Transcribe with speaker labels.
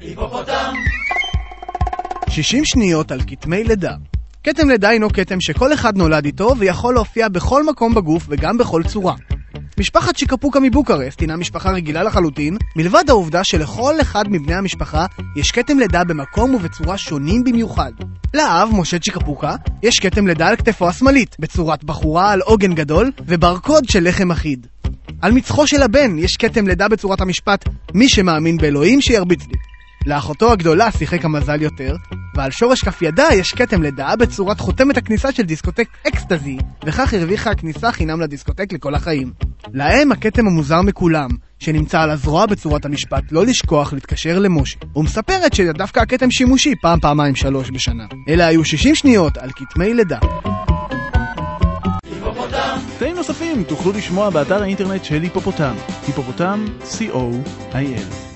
Speaker 1: היפופוטם! 60 שניות על כתמי לידה. כתם לידה הינו כתם שכל אחד נולד איתו ויכול להופיע בכל מקום בגוף וגם בכל צורה. משפחת שיקפוקה מבוקרסט הינה משפחה רגילה לחלוטין, מלבד העובדה שלכל אחד מבני המשפחה יש כתם לידה במקום ובצורה שונים במיוחד. לאב, משה צ'יקפוקה, יש כתם לידה על כתפו השמאלית, בצורת בחורה על עוגן גדול וברקוד של לחם אחיד. על מצחו של הבן יש כתם לידה בצורת המשפט מי שמאמין באלוהים שירביץ לי. לאחותו הגדולה שיחק המזל יותר, ועל שורש כף ידה יש כתם לידה בצורת חותמת הכניסה של דיסקוטק אקסטזי, וכך הרוויחה הכניסה חינם לדיסקוטק לכל החיים. להם הכתם המוזר מכולם, שנמצא על הזרוע בצורת המשפט לא לשכוח להתקשר למשה, ומספרת שדווקא הכתם שימושי פעם פעמיים שלוש בשנה. אלה היו 60 שניות על כתמי לידה.
Speaker 2: קטעים נוספים תוכלו לשמוע באתר האינטרנט של היפופוטם, היפופוטם, co.il